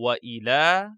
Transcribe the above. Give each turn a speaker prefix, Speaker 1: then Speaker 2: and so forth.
Speaker 1: وإلى